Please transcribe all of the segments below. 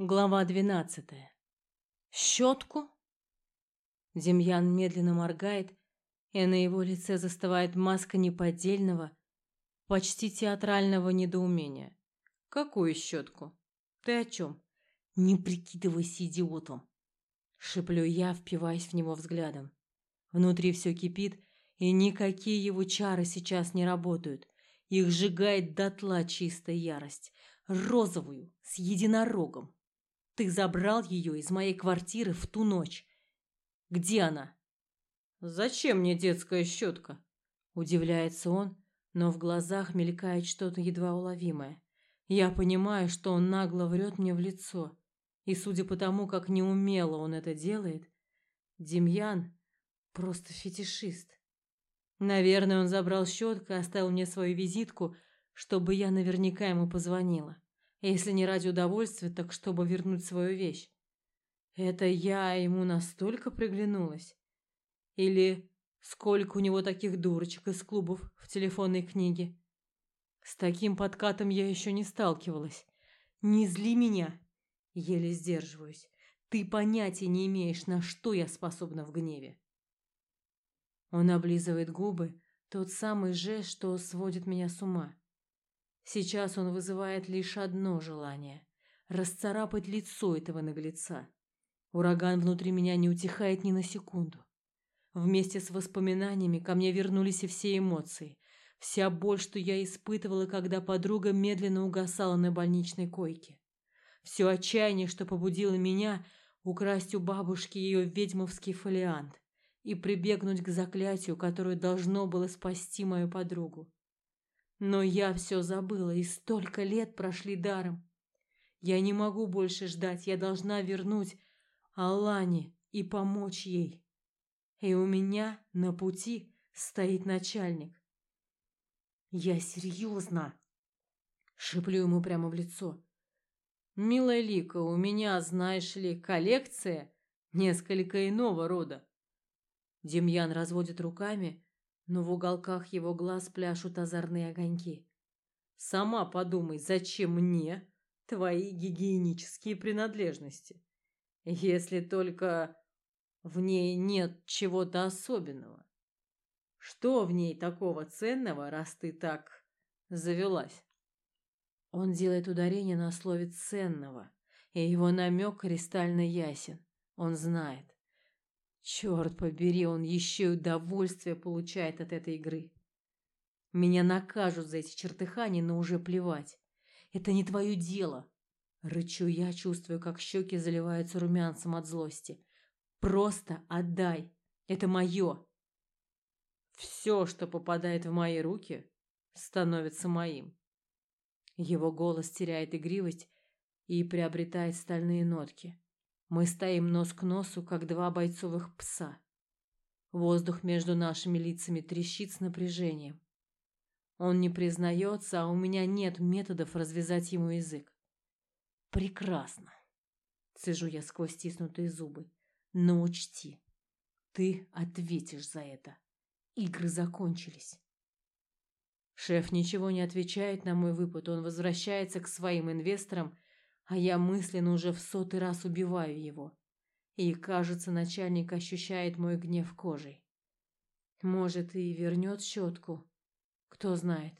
Глава двенадцатая. Щетку? Демьян медленно моргает, и на его лице застывает маска неподдельного, почти театрального недоумения. Какую щетку? Ты о чем? Не прикидывайся идиотом, шеплю я, впиваясь в него взглядом. Внутри все кипит, и никакие его чары сейчас не работают. Их сжигает дотла чистая ярость, розовую, с единорогом. Ты забрал ее из моей квартиры в ту ночь. Где она? Зачем мне детская щетка? Удивляется он, но в глазах мелькает что-то едва уловимое. Я понимаю, что он нагло врет мне в лицо. И судя по тому, как неумело он это делает, Демьян просто фетишист. Наверное, он забрал щетку и оставил мне свою визитку, чтобы я наверняка ему позвонила. Если не ради удовольствия, так чтобы вернуть свою вещь. Это я ему настолько приглянулась? Или сколько у него таких дурочек из клубов в телефонной книге? С таким подкатом я еще не сталкивалась. Не зли меня. Еле сдерживаюсь. Ты понятия не имеешь, на что я способна в гневе. Он облизывает губы, тот самый жест, что сводит меня с ума. Сейчас он вызывает лишь одно желание – расцарапать лицо этого наглеца. Ураган внутри меня не утихает ни на секунду. Вместе с воспоминаниями ко мне вернулись и все эмоции. Вся боль, что я испытывала, когда подруга медленно угасала на больничной койке. Все отчаяние, что побудило меня украсть у бабушки ее ведьмовский фолиант и прибегнуть к заклятию, которое должно было спасти мою подругу. Но я все забыла, и столько лет прошли даром. Я не могу больше ждать, я должна вернуть Алане и помочь ей. И у меня на пути стоит начальник. Я серьезно, шиплю ему прямо в лицо. Милая Лика, у меня, знаешь ли, коллекция несколько иного рода. Демьян разводит руками, но в уголках его глаз пляшут озорные огоньки. Сама подумай, зачем мне твои гигиенические принадлежности, если только в ней нет чего-то особенного. Что в ней такого ценного, раз ты так завелась? Он делает ударение на слове ценного, и его намек кристально ясен. Он знает. Черт побери, он еще и удовольствие получает от этой игры. Меня накажут за эти чертыхания, но уже плевать. Это не твое дело. Рычу я, чувствую, как щеки заливаются румянцем от злости. Просто отдай. Это мое. Все, что попадает в мои руки, становится моим. Его голос теряет игривость и приобретает стальные нотки. Мы стоим нос к носу, как два бойцовых пса. Воздух между нашими лицами трещит с напряжением. Он не признается, а у меня нет методов развязать ему язык. Прекрасно. Цежу я сквозь стиснутые зубы. Но учти, ты ответишь за это. Игры закончились. Шеф ничего не отвечает на мой выпад. Он возвращается к своим инвесторам а я мысленно уже в сотый раз убиваю его. И, кажется, начальник ощущает мой гнев кожей. Может, и вернет щетку. Кто знает.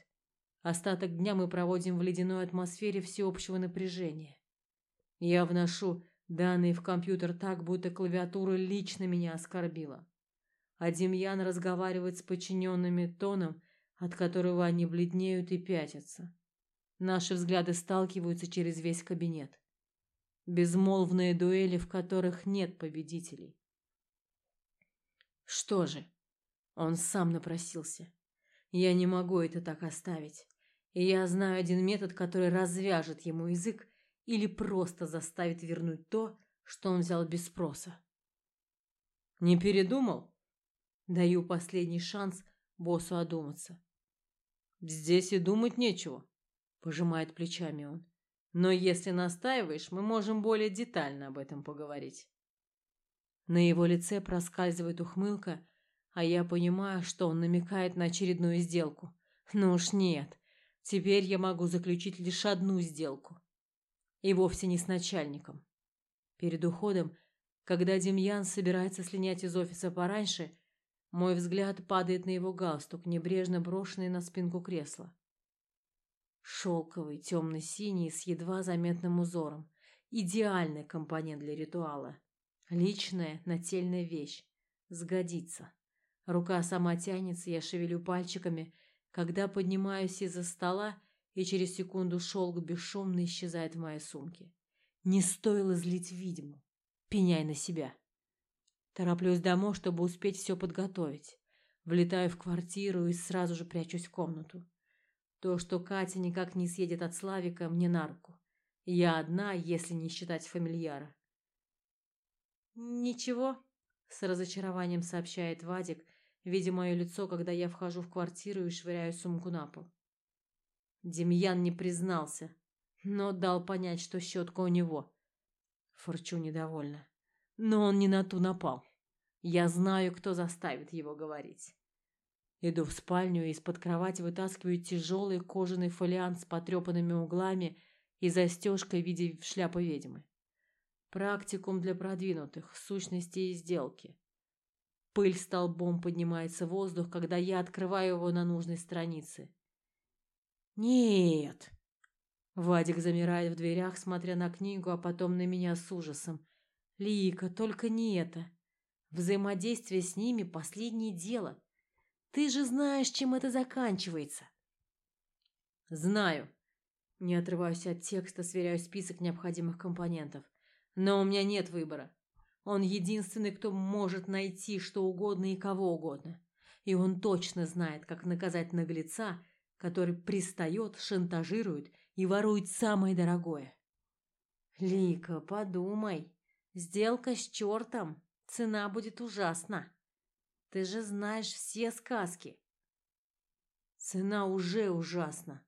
Остаток дня мы проводим в ледяной атмосфере всеобщего напряжения. Я вношу данные в компьютер так, будто клавиатура лично меня оскорбила. А Демьян разговаривает с подчиненными тоном, от которого они бледнеют и пятятся. Наши взгляды сталкиваются через весь кабинет. Безмолвные дуэли, в которых нет победителей. Что же? Он сам напросился. Я не могу это так оставить. И я знаю один метод, который развяжет ему язык или просто заставит вернуть то, что он взял без спроса. Не передумал? Даю последний шанс боссу одуматься. Здесь и думать нечего пожимает плечами он. Но если настаиваешь, мы можем более детально об этом поговорить. На его лице проскальзывает ухмылка, а я понимаю, что он намекает на очередную сделку. Ну уж нет. Теперь я могу заключить лишь одну сделку. И вовсе не с начальником. Перед уходом, когда Демьян собирается слинять из офиса пораньше, мой взгляд падает на его галстук, небрежно брошенный на спинку кресла. Шелковый, темно-синий, с едва заметным узором. Идеальный компонент для ритуала. Личная, нательная вещь. Сгодится. Рука сама тянется, я шевелю пальчиками, когда поднимаюсь из-за стола, и через секунду шелк бесшумно исчезает в моей сумке. Не стоило злить ведьму. Пеняй на себя. Тороплюсь домой, чтобы успеть все подготовить. Влетаю в квартиру и сразу же прячусь в комнату. То, что Катя никак не съедет от Славика, мне на руку. Я одна, если не считать фамильяра. Ничего, с разочарованием сообщает Вадик, видя мое лицо, когда я вхожу в квартиру и швыряю сумку на пол. Демьян не признался, но дал понять, что щетка у него. Форчу недовольна. Но он не на ту напал. Я знаю, кто заставит его говорить. Иду в спальню и из-под кровати вытаскиваю тяжелый кожаный фолиант с потрепанными углами и застежкой в виде шляпы ведьмы. Практикум для продвинутых, сущности и сделки. Пыль столбом поднимается в воздух, когда я открываю его на нужной странице. Нет. Вадик замирает в дверях, смотря на книгу, а потом на меня с ужасом. Лика, только не это. Взаимодействие с ними последнее дело. Ты же знаешь, чем это заканчивается. Знаю. Не отрываюсь от текста, сверяю список необходимых компонентов. Но у меня нет выбора. Он единственный, кто может найти что угодно и кого угодно. И он точно знает, как наказать наглеца, который пристает, шантажирует и ворует самое дорогое. Лика, подумай. Сделка с чертом. Цена будет ужасна. Ты же знаешь все сказки. Цена уже ужасна.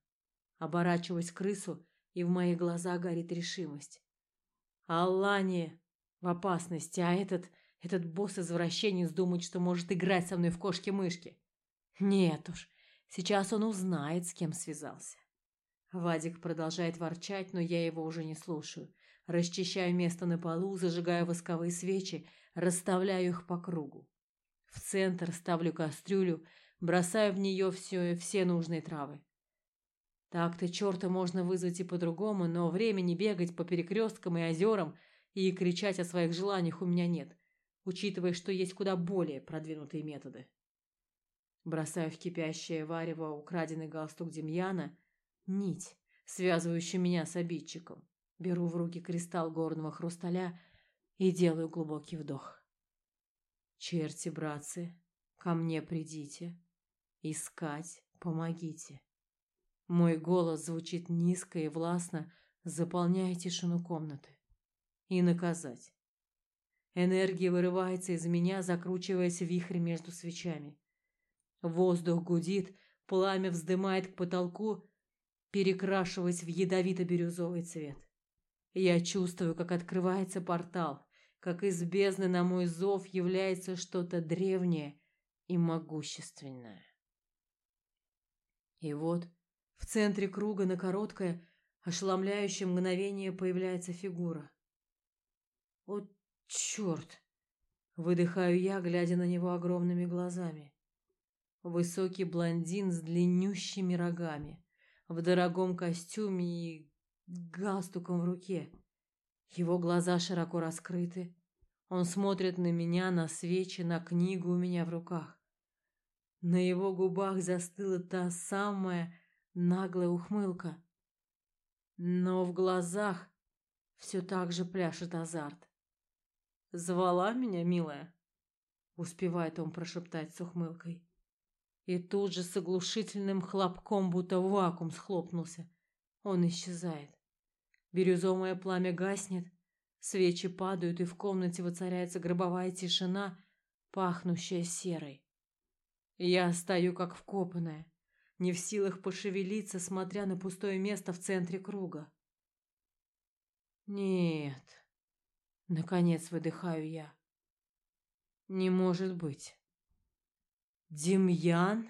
Оборачиваясь к крысу, и в моих глазах горит решимость. Аллани в опасности, а этот, этот босс-извращенец думает, что может играть со мной в кошки-мышки. Нет уж, сейчас он узнает, с кем связался. Вадик продолжает ворчать, но я его уже не слушаю. Расчищаю место на полу, зажигаю восковые свечи, расставляю их по кругу. В центр ставлю кастрюлю, бросаю в нее все, все нужные травы. Так-то черта можно вызвать и по-другому, но времени бегать по перекресткам и озерам и кричать о своих желаниях у меня нет, учитывая, что есть куда более продвинутые методы. Бросаю в кипящее варево украденный галстук Демьяна, нить, связывающую меня с обидчиком. Беру в руки кристалл горного хрусталя и делаю глубокий вдох. Черти, братцы, ко мне придите. Искать помогите. Мой голос звучит низко и властно, заполняя тишину комнаты. И наказать. Энергия вырывается из меня, закручиваясь в вихрь между свечами. Воздух гудит, пламя вздымает к потолку, перекрашиваясь в ядовито-бирюзовый цвет. Я чувствую, как открывается портал, как из бездны на мой зов является что-то древнее и могущественное. И вот в центре круга на короткое, ошеломляющее мгновение появляется фигура. О, черт! Выдыхаю я, глядя на него огромными глазами. Высокий блондин с длиннющими рогами, в дорогом костюме и галстуком в руке. Его глаза широко раскрыты. Он смотрит на меня, на свечи, на книгу у меня в руках. На его губах застыла та самая наглая ухмылка. Но в глазах все так же пляшет азарт. «Звала меня, милая?» Успевает он прошептать с ухмылкой. И тут же с оглушительным хлопком, будто вакуум схлопнулся, он исчезает. Бирюзовое пламя гаснет, свечи падают, и в комнате воцаряется гробовая тишина, пахнущая серой. Я стою как вкопанная, не в силах пошевелиться, смотря на пустое место в центре круга. Нет. Наконец выдыхаю я. Не может быть. Демьян?